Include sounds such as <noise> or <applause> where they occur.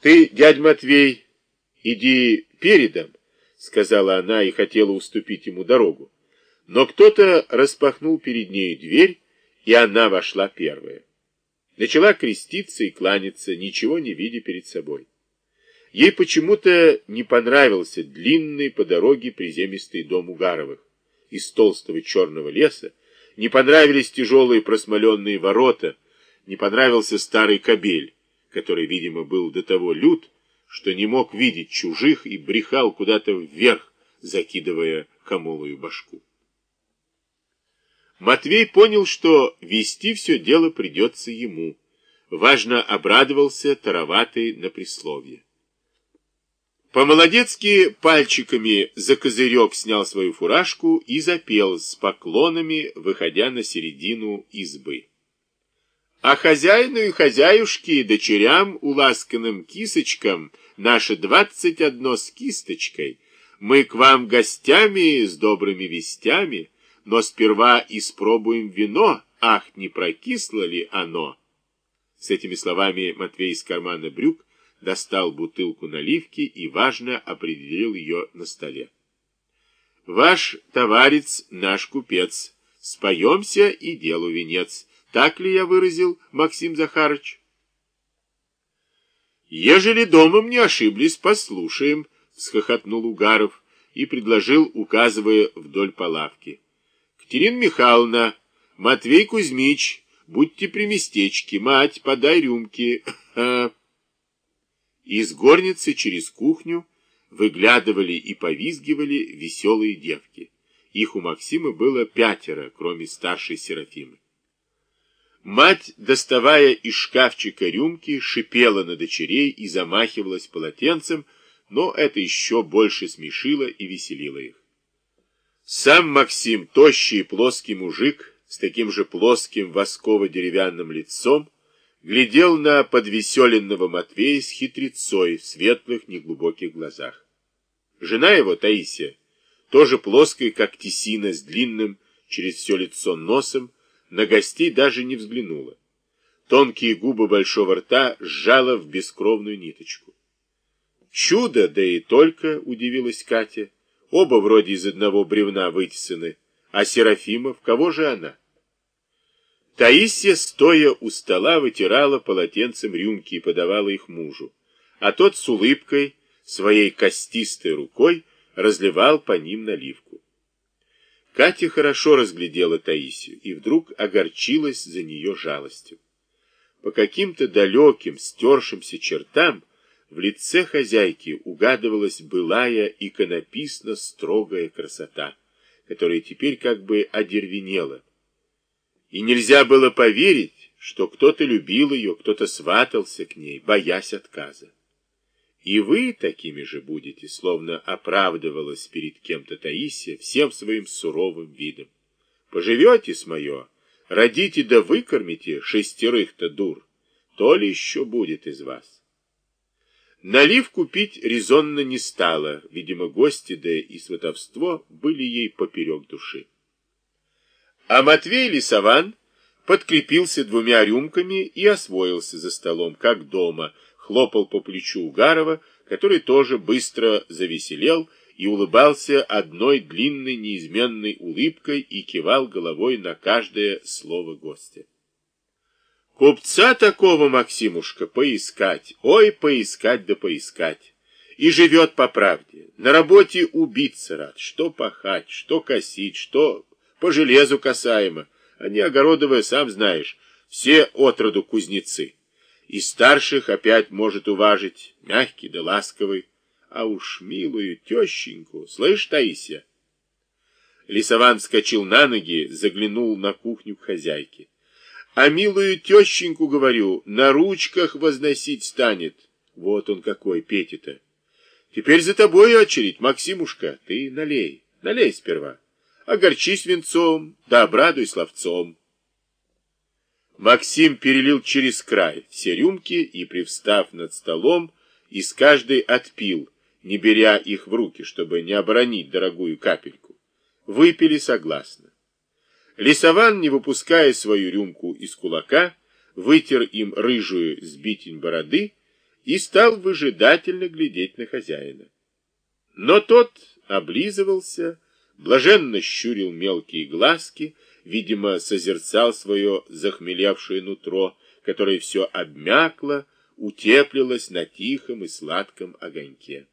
Ты, дядь Матвей, иди передом, сказала она и хотела уступить ему дорогу. Но кто-то распахнул перед ней дверь, и она вошла первая. Начала креститься и кланяться, ничего не видя перед собой. Ей почему-то не понравился длинный по дороге приземистый дом Угаровых из толстого черного леса, не понравились тяжелые просмоленные ворота, не понравился старый кобель, который, видимо, был до того лют, что не мог видеть чужих и брехал куда-то вверх, закидывая камолую башку. Матвей понял, что вести все дело придется ему. Важно обрадовался тароватый на присловие. По-молодецки пальчиками за козырек снял свою фуражку и запел с поклонами, выходя на середину избы. А хозяину и хозяюшке, дочерям, уласканным кисочкам, наше двадцать одно с кисточкой, мы к вам гостями с добрыми вестями, но сперва испробуем вино, ах, не прокисло ли оно? С этими словами Матвей из кармана брюк достал бутылку наливки и, важно, определил ее на столе. «Ваш товарец, наш купец, споемся и делу венец. Так ли я выразил, Максим Захарыч?» «Ежели домом не ошиблись, послушаем», — схохотнул Угаров и предложил, указывая вдоль палавки. «Катерина Михайловна, Матвей Кузьмич, будьте при местечке, мать, подай рюмки». <laughs> Из горницы через кухню выглядывали и повизгивали веселые девки. Их у Максима было пятеро, кроме старшей Серафимы. Мать, доставая из шкафчика рюмки, шипела на дочерей и замахивалась полотенцем, но это еще больше смешило и веселило их. Сам Максим, тощий и плоский мужик, с таким же плоским восково-деревянным лицом, глядел на подвеселенного Матвея с хитрецой в светлых неглубоких глазах. Жена его, Таисия, тоже плоская, как тесина, с длинным через все лицо носом, на гостей даже не взглянула. Тонкие губы большого рта сжала в бескровную ниточку. Чудо, да и только, удивилась Катя. Оба вроде из одного бревна вытесаны. А Серафимов, кого же она? Таисия, стоя у стола, вытирала полотенцем рюмки и подавала их мужу, а тот с улыбкой, своей костистой рукой, разливал по ним наливку. Катя хорошо разглядела Таисию и вдруг огорчилась за нее жалостью. По каким-то далеким, стершимся чертам в лице хозяйки угадывалась былая иконописно строгая красота, которая теперь как бы одервенела, и нельзя было поверить, что кто-то любил ее, кто-то сватался к ней, боясь отказа. И вы такими же будете, словно оправдывалась перед кем-то Таисия всем своим суровым видом. Поживете с мое, родите да выкормите шестерых-то дур, то ли еще будет из вас. Налив купить резонно не стало, видимо, гости, да и сватовство были ей поперек души. А Матвей Лисован подкрепился двумя рюмками и освоился за столом, как дома, хлопал по плечу Угарова, который тоже быстро завеселел и улыбался одной длинной неизменной улыбкой и кивал головой на каждое слово гостя. Купца такого, Максимушка, поискать, ой, поискать да поискать. И живет по правде, на работе убиться рад, что пахать, что косить, что по железу касаемо. Они огородовые, сам знаешь, все отроду кузнецы. И старших опять может уважить, мягкий да ласковый. А уж милую тещеньку, слышь, Таисия? Лисован вскочил на ноги, заглянул на кухню к хозяйке. А милую тещеньку, говорю, на ручках возносить станет. Вот он какой, Петя-то. Теперь за тобой очередь, Максимушка, ты налей, налей сперва огорчись венцом, да обрадуй словцом. Максим перелил через край все рюмки и, привстав над столом, из каждой отпил, не беря их в руки, чтобы не оборонить дорогую капельку. Выпили согласно. Лисован, не выпуская свою рюмку из кулака, вытер им рыжую сбитень бороды и стал выжидательно глядеть на хозяина. Но тот облизывался, блаженно щурил мелкие глазки, видимо, созерцал свое захмелевшее нутро, которое все обмякло, утеплилось на тихом и сладком огоньке.